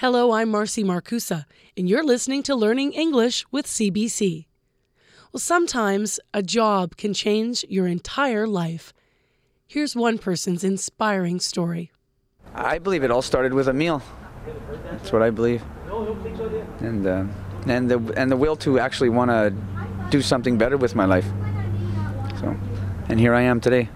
Hello, I'm Marcy Markusa, and you're listening to Learning English with CBC. Well, sometimes a job can change your entire life. Here's one person's inspiring story. I believe it all started with a meal. That's what I believe. And uh, and the and the will to actually want to do something better with my life. So, and here I am today.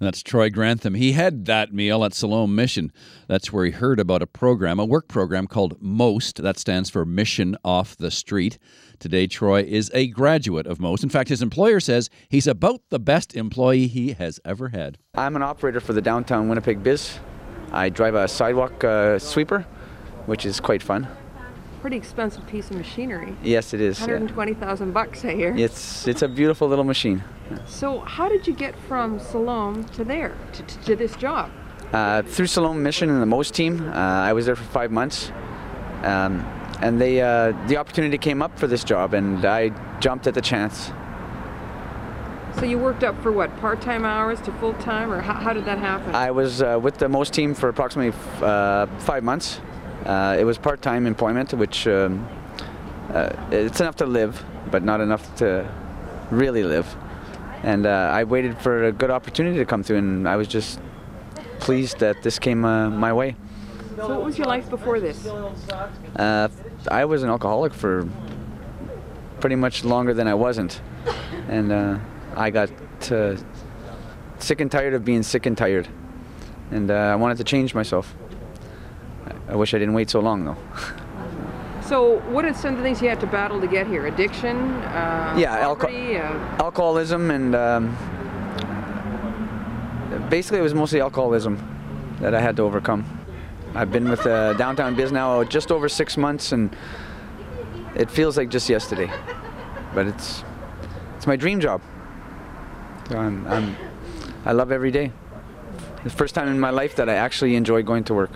That's Troy Grantham. He had that meal at Siloam Mission. That's where he heard about a program, a work program called MOST. That stands for Mission Off the Street. Today, Troy is a graduate of MOST. In fact, his employer says he's about the best employee he has ever had. I'm an operator for the downtown Winnipeg Biz. I drive a sidewalk uh, sweeper, which is quite fun. Pretty expensive piece of machinery. Yes, it is. yeah. 120,000 bucks a year. It's it's a beautiful little machine. So how did you get from Siloam to there, to, to, to this job? Uh, through Siloam Mission and the MOST team, uh, I was there for five months, um, and they uh, the opportunity came up for this job, and I jumped at the chance. So you worked up for what, part-time hours to full-time, or how, how did that happen? I was uh, with the MOST team for approximately f- uh, five months. Uh, it was part-time employment, which um, uh, it's enough to live, but not enough to really live. And uh, I waited for a good opportunity to come through, and I was just pleased that this came uh, my way. so what was your life before this? Uh, I was an alcoholic for pretty much longer than I wasn't, and uh, I got uh, sick and tired of being sick and tired, and uh, I wanted to change myself. I- wish I didn't wait so long though. So what are some of the things you had to battle to get here? Addiction? Uh, Yeah, alco- poverty, uh, Alcoholism and um, basically it was mostly alcoholism that I had to overcome. I've been with uh, Downtown Biz now just over six months, and it feels like just yesterday, but it's it's my dream job. I'm, I'm I love every day. The first time in my life that I actually enjoy going to work.